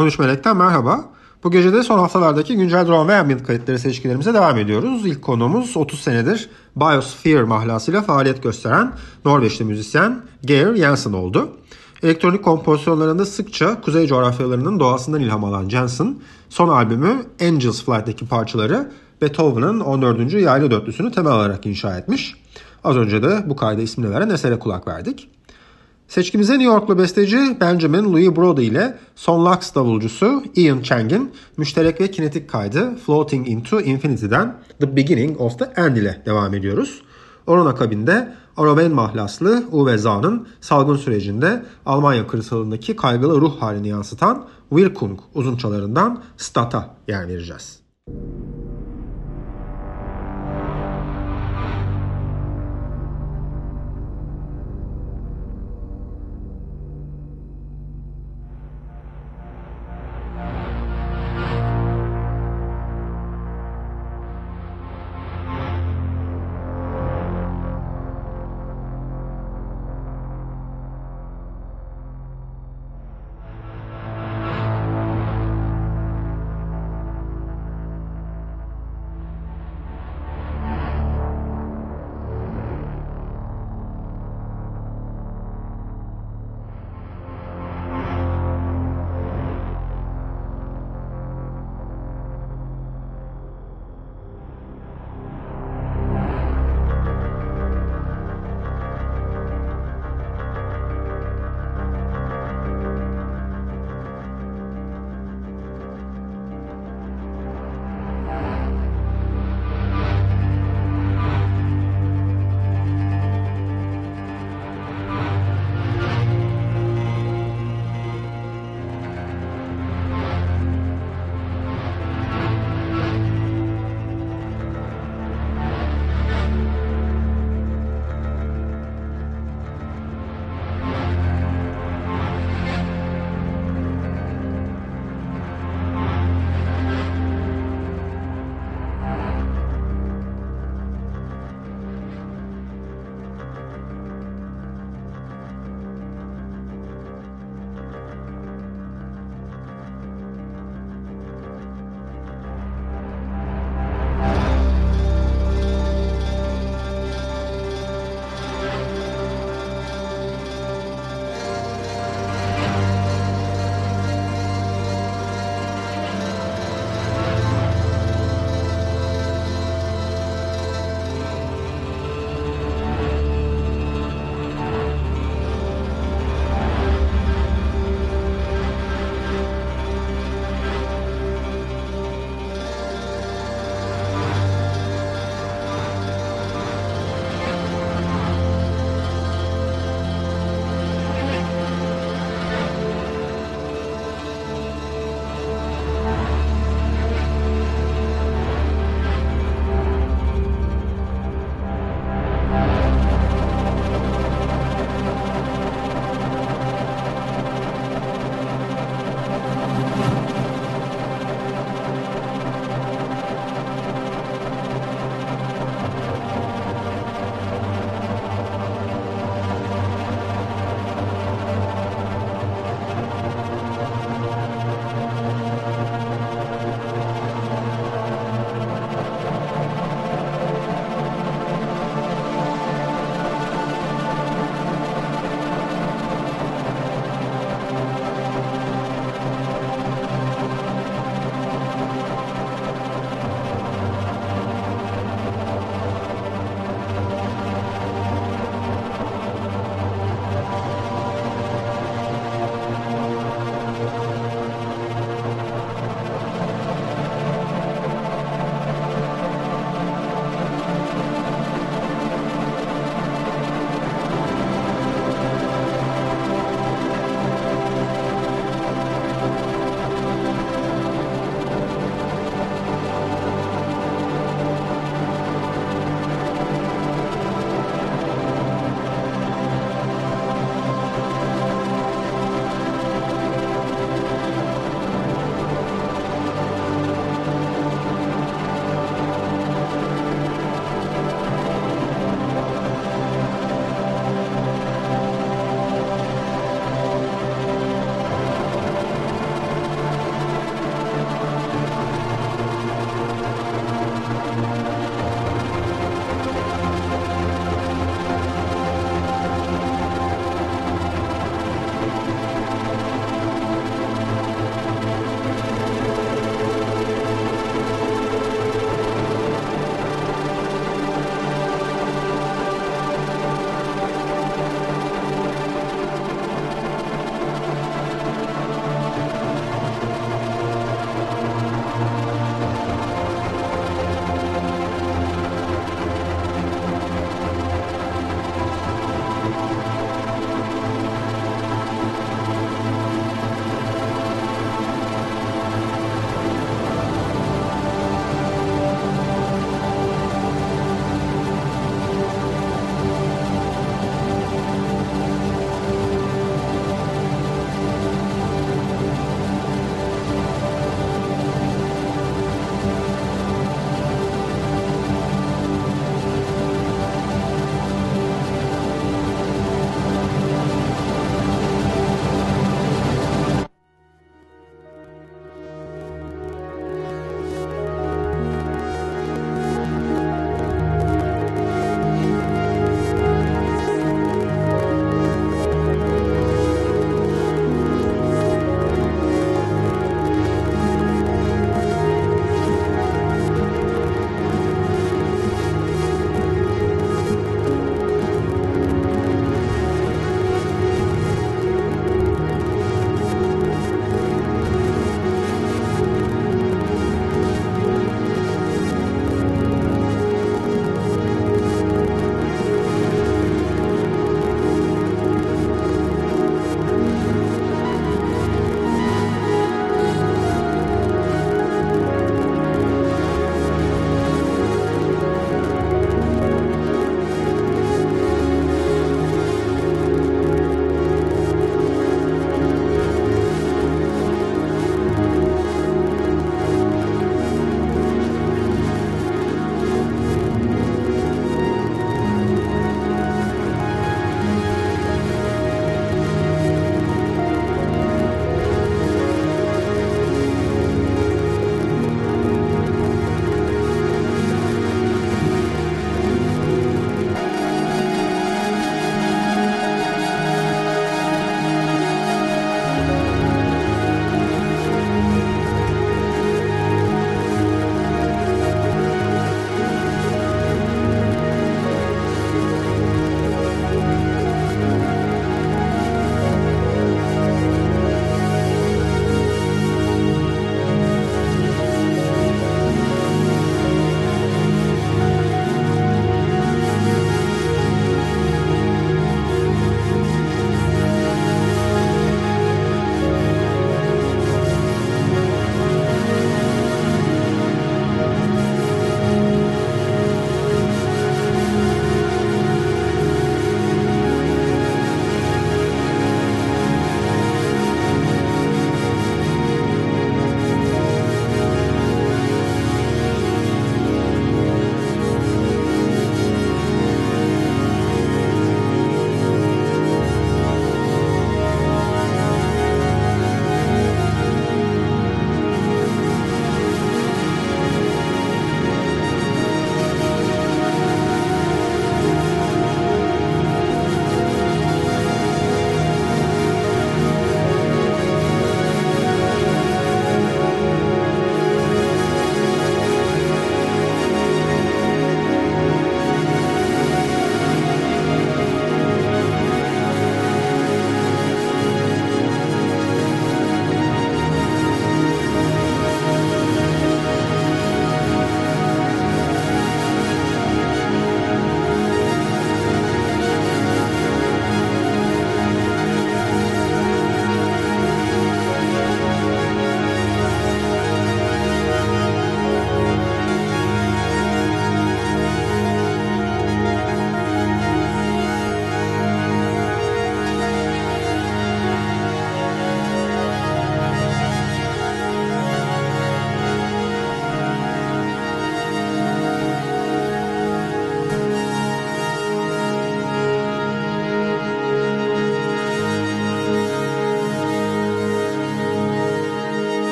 13 Melek'ten merhaba. Bu gece de son haftalardaki güncel drone ve ambient kayıtları seçkilerimize devam ediyoruz. İlk konuğumuz 30 senedir Biosphere mahlasıyla faaliyet gösteren Norveçli müzisyen Geir Jensen oldu. Elektronik kompozisyonlarında sıkça kuzey coğrafyalarının doğasından ilham alan Jensen, son albümü Angels Flight'teki parçaları Beethoven'ın 14. yaylı dörtlüsünü temel alarak inşa etmiş. Az önce de bu kayda ismini veren esere kulak verdik. Seçkimize New Yorklu besteci Benjamin Louis Brody ile son Lux davulcusu Ian Chang'in müşterek ve kinetik kaydı Floating into Infinity'den The Beginning of the End ile devam ediyoruz. Onun akabinde Aroven mahlaslı Uwe Zahn'ın salgın sürecinde Almanya kırsalındaki kaygılı ruh halini yansıtan Wirkung uzunçalarından Stata yer vereceğiz.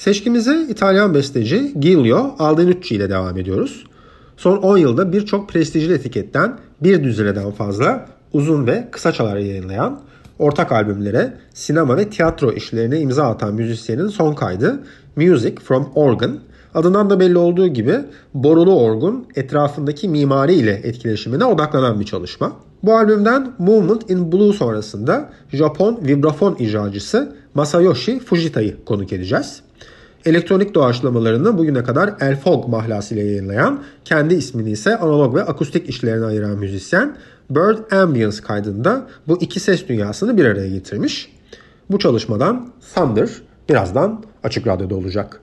Seçkimize İtalyan besteci Giulio Aldenucci ile devam ediyoruz. Son 10 yılda birçok prestijli etiketten bir düzineden fazla uzun ve kısa çalar yayınlayan, ortak albümlere, sinema ve tiyatro işlerine imza atan müzisyenin son kaydı Music from Organ. Adından da belli olduğu gibi borulu orgun etrafındaki mimari ile etkileşimine odaklanan bir çalışma. Bu albümden Movement in Blue sonrasında Japon vibrafon icracısı Masayoshi Fujita'yı konuk edeceğiz. Elektronik doğaçlamalarını bugüne kadar El Fog mahlasıyla yayınlayan, kendi ismini ise analog ve akustik işlerine ayıran müzisyen Bird Ambience kaydında bu iki ses dünyasını bir araya getirmiş. Bu çalışmadan Thunder birazdan Açık Radyo'da olacak.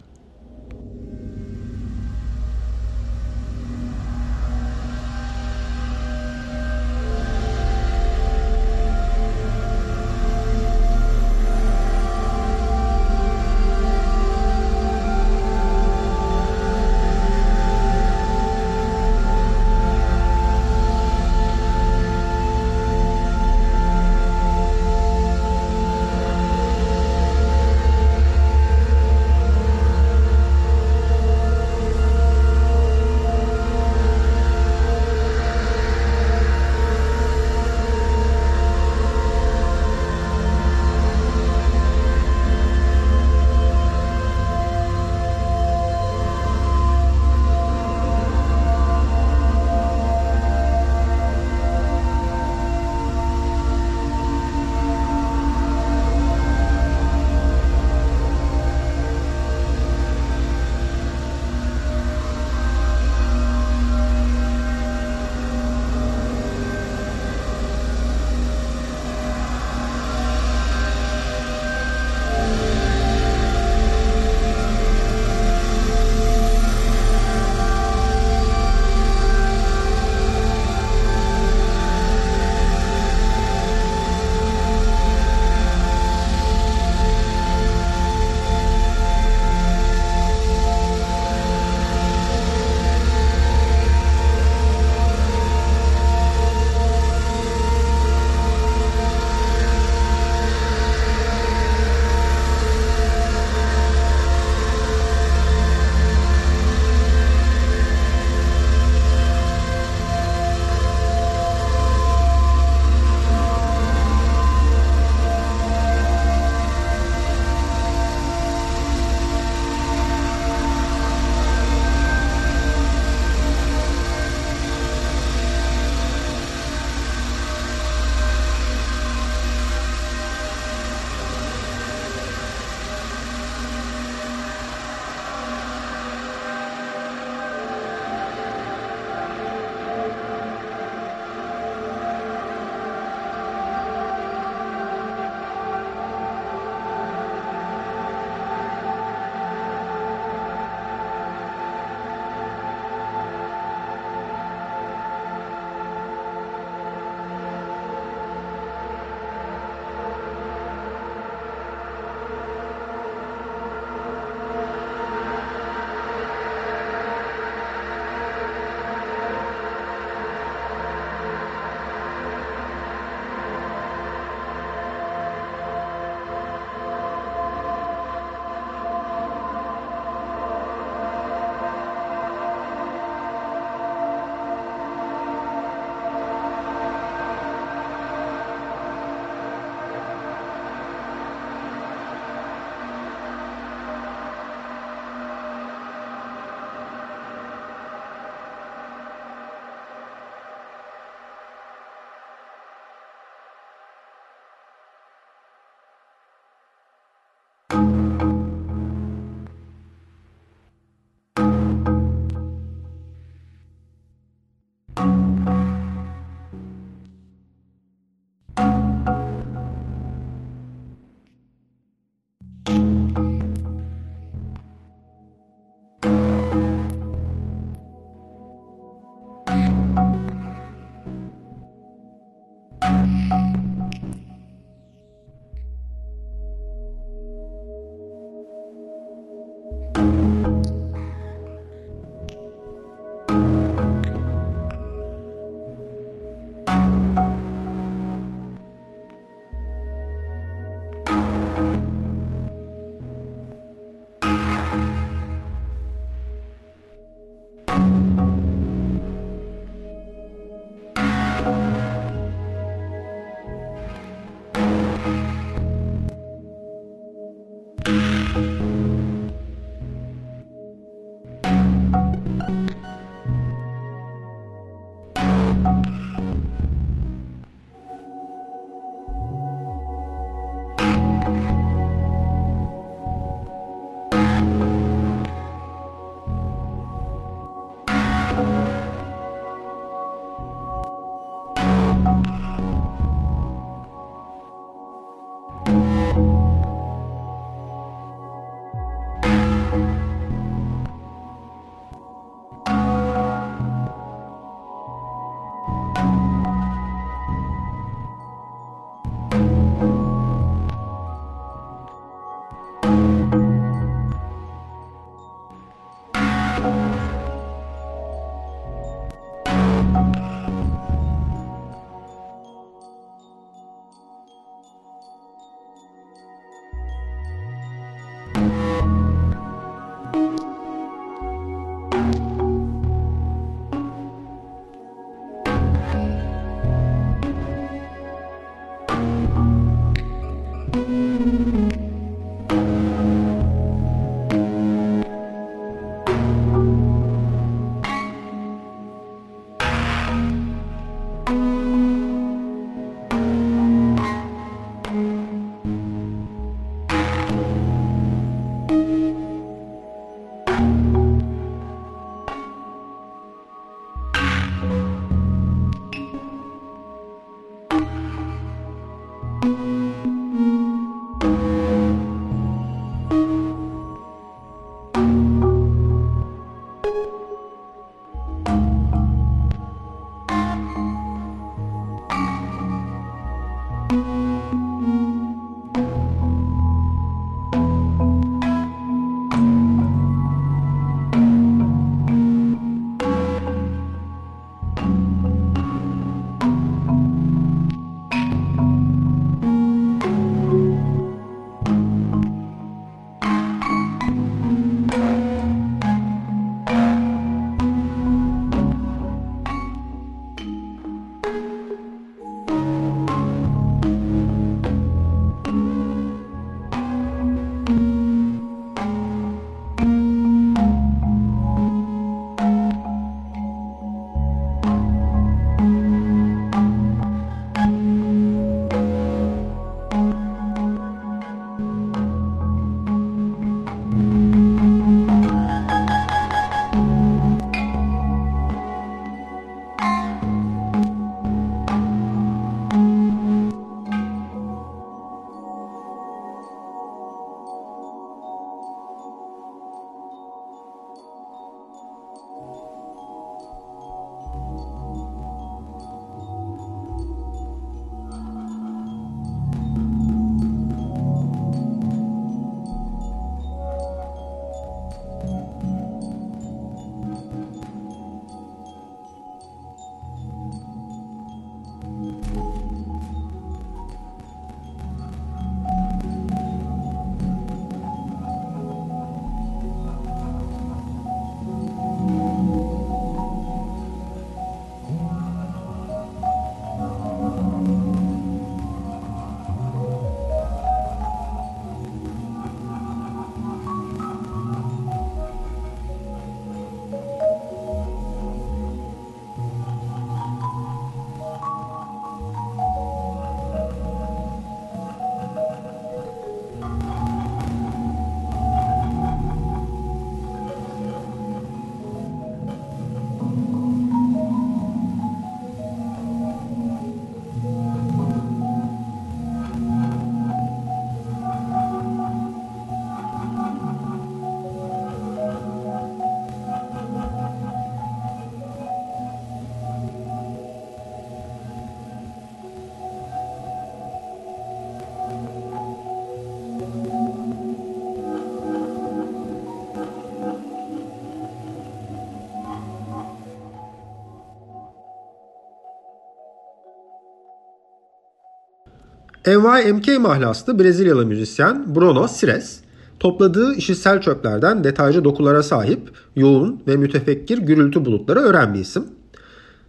NYMK mahlaslı Brezilyalı müzisyen Bruno Sires, topladığı işitsel çöplerden detaycı dokulara sahip yoğun ve mütefekkir gürültü bulutları öğren bir isim.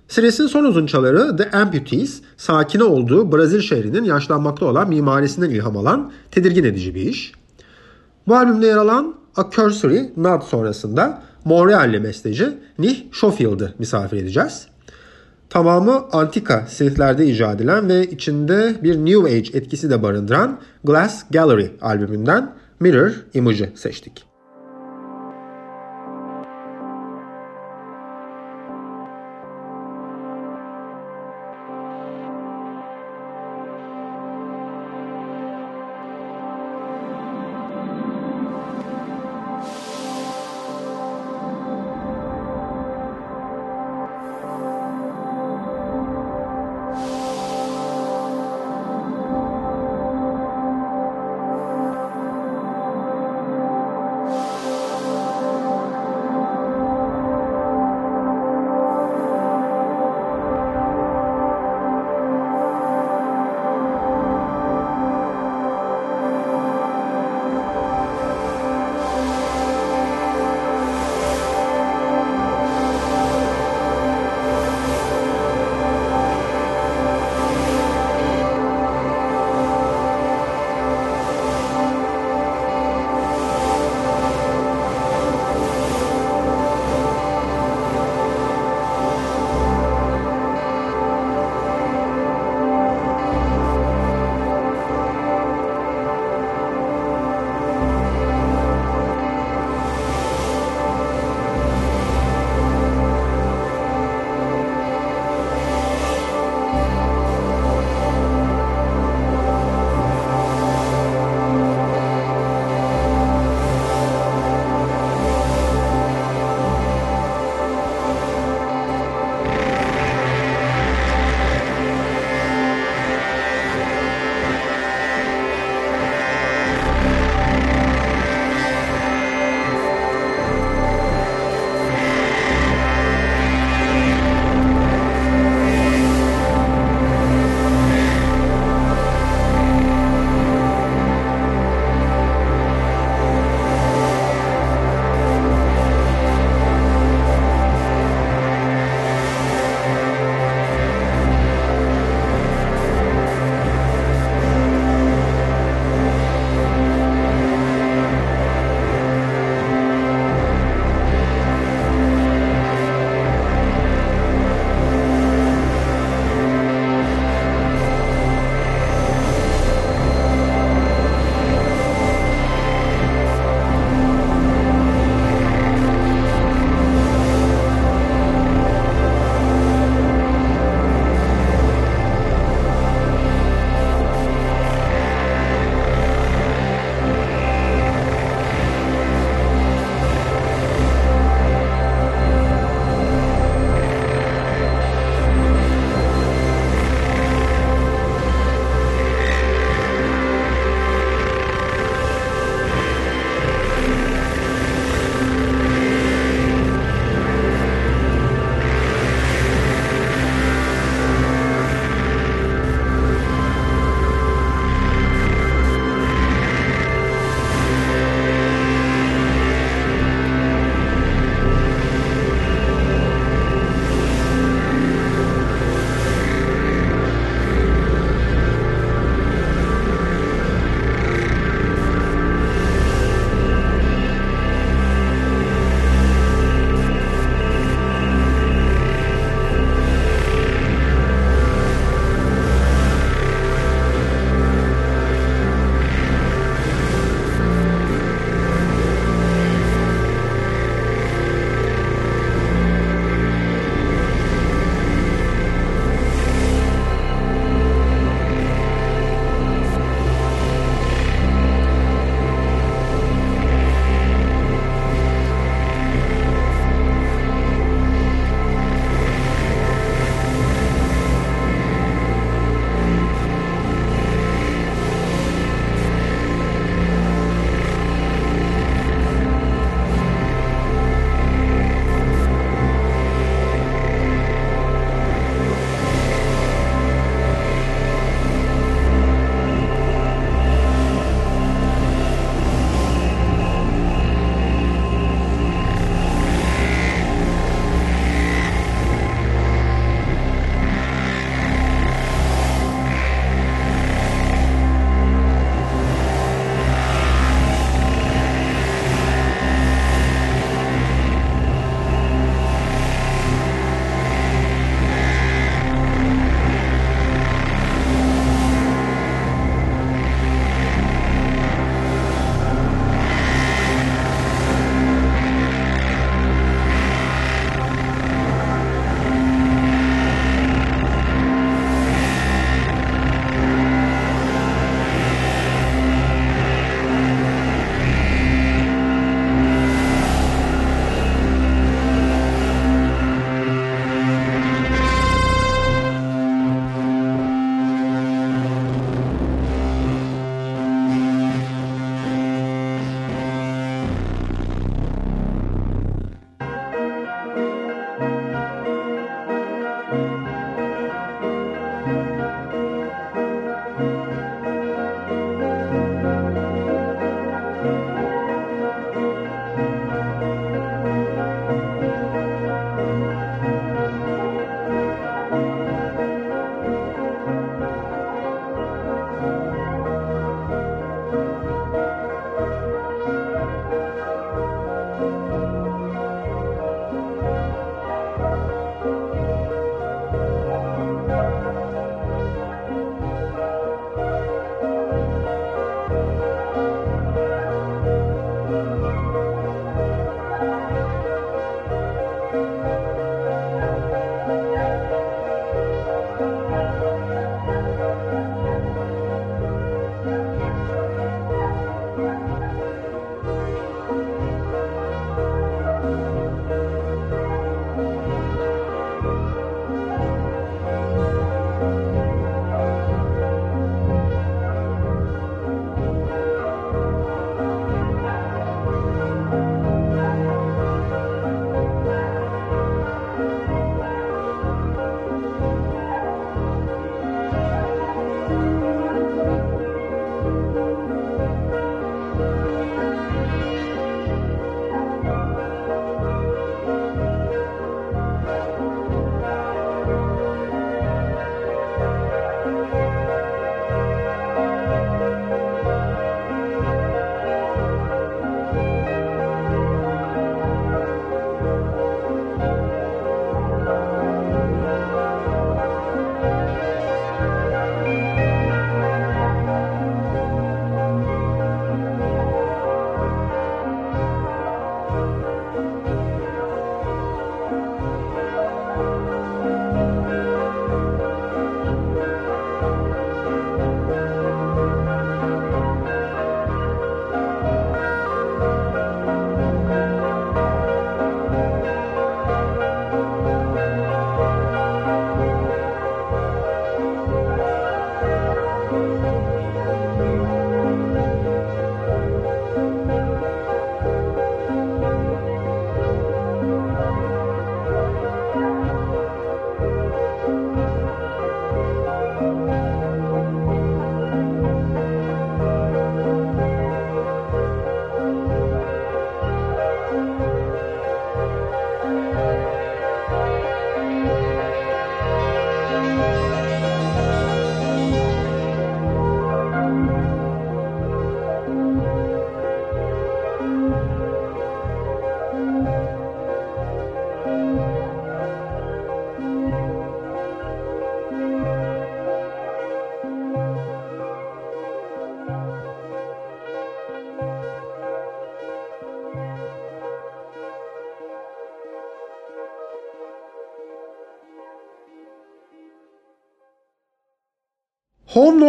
Sires'in son uzunçaları The Amputees, sakine olduğu Brazil şehrinin yaşlanmakta olan mimarisinden ilham alan tedirgin edici bir iş. Bu albümde yer alan A Cursory Nod sonrasında Montreal'li besteci Nick Schofield'ı misafir edeceğiz. Tamamı antika synth'lerde icra edilen ve içinde bir New Age etkisi de barındıran Glass Gallery albümünden Mirror Image'ı seçtik.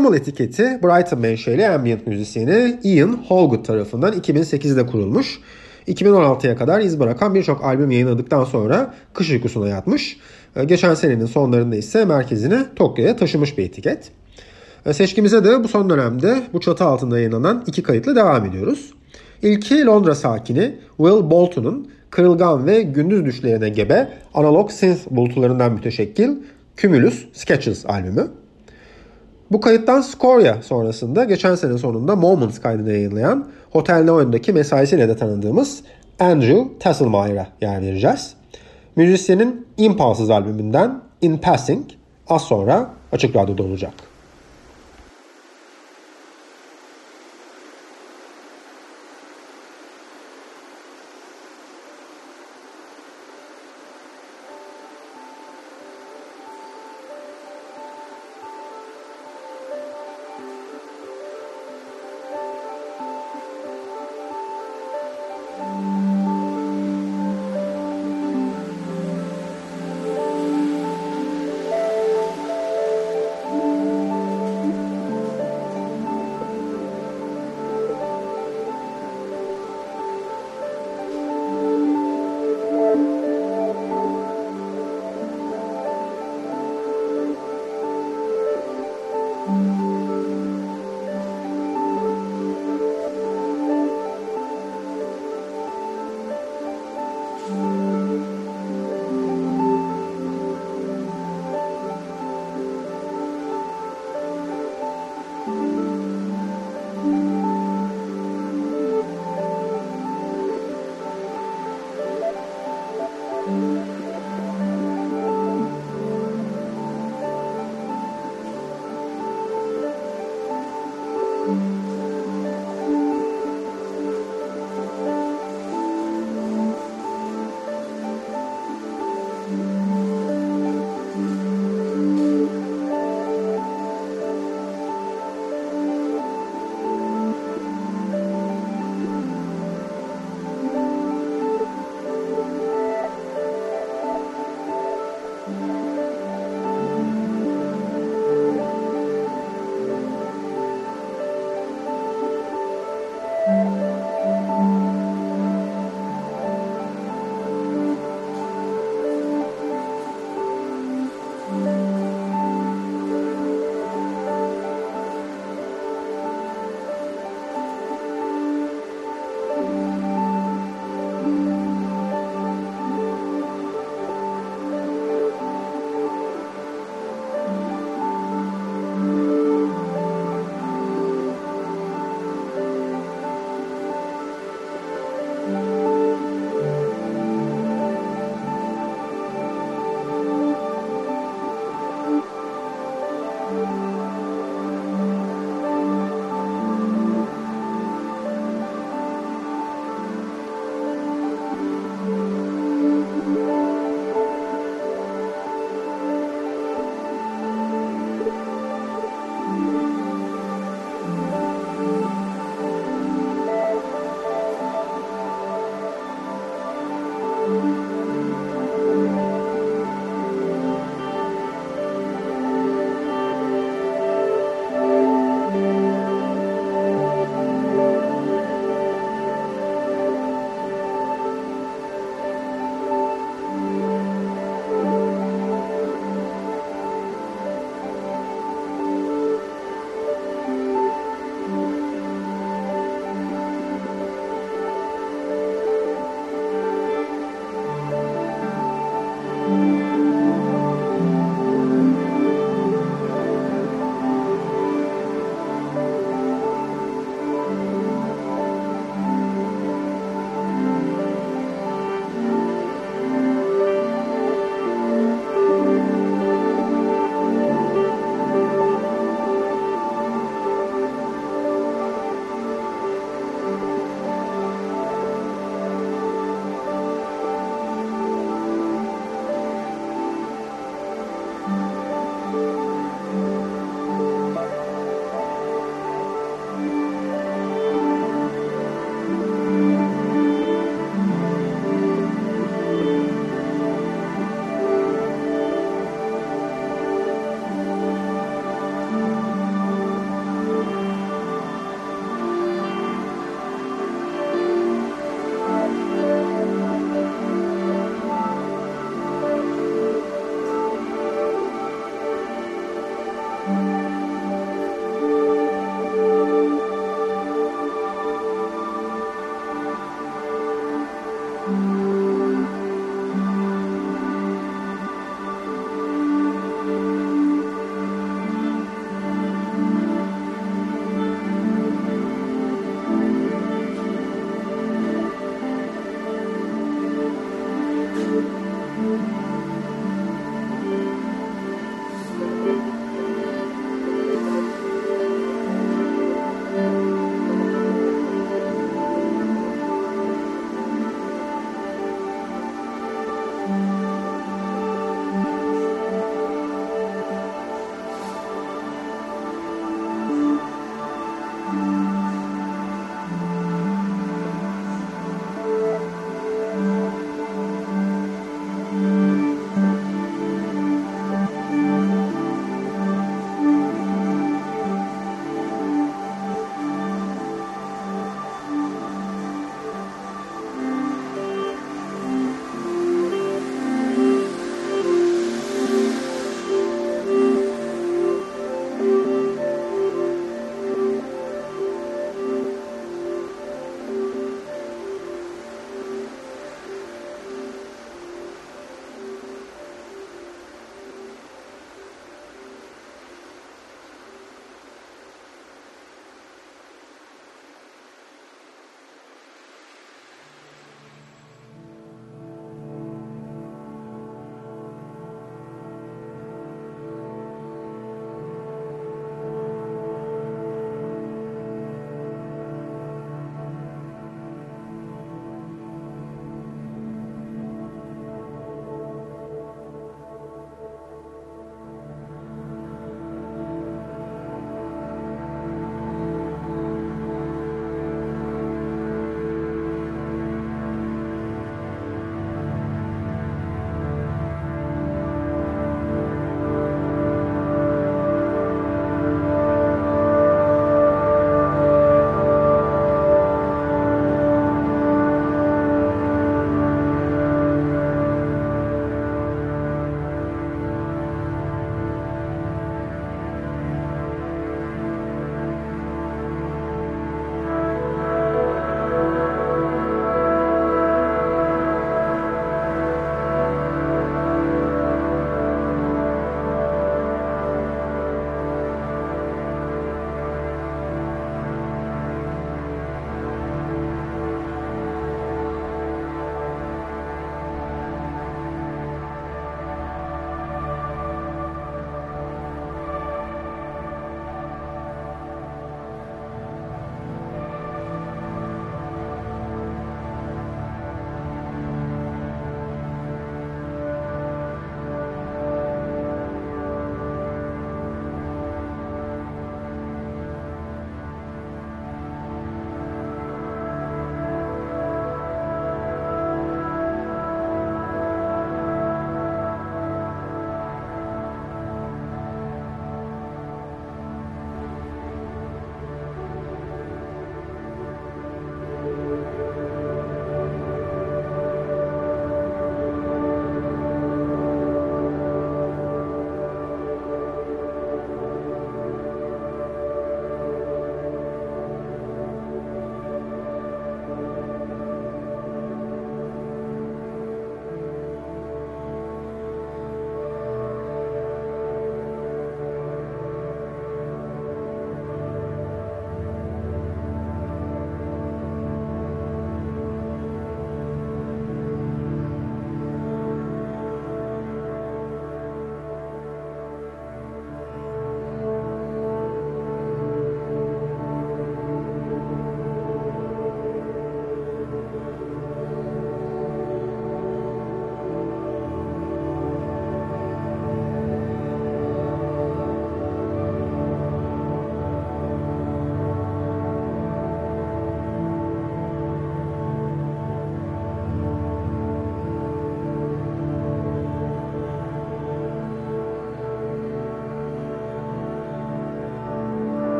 Home Normal etiketi Brighton menşeli ambient müzisyeni Ian Holgood tarafından 2008'de kurulmuş. 2016'ya kadar iz bırakan birçok albüm yayınladıktan sonra kış uykusuna yatmış. Ee, geçen senenin sonlarında ise merkezini Tokyo'ya taşımış bir etiket. Ee, seçkimize de bu son dönemde bu çatı altında yayınlanan iki kayıtla devam ediyoruz. İlki Londra sakini Will Bolton'un kırılgan ve gündüz düşlerine gebe analog synth bulutlarından müteşekkil Cumulus Sketches albümü. Bu kayıttan Scoria sonrasında geçen sene sonunda Moments kaydını yayınlayan Hotel Neon'daki mesaisiyle de tanıdığımız Andrew Tasselmayer'a yer vereceğiz. Müzisyenin Impulses albümünden In Passing az sonra Açık Radyo'da olacak.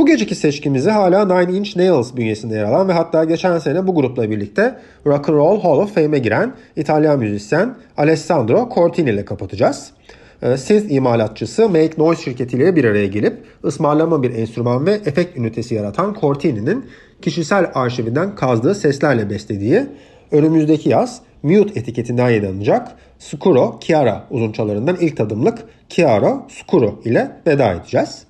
Bu geceki seçkimizi hala Nine Inch Nails bünyesinde yer alan ve hatta geçen sene bu grupla birlikte Rock and Roll Hall of Fame'e giren İtalyan müzisyen Alessandro Cortini ile kapatacağız. Ee, synth imalatçısı Make Noise şirketiyle bir araya gelip ısmarlama bir enstrüman ve efekt ünitesi yaratan Cortini'nin kişisel arşivinden kazdığı seslerle beslediği önümüzdeki yaz Mute etiketinden yayınlanacak Scuro Chiara uzunçalarından ilk tadımlık Chiaro Scuro ile veda edeceğiz.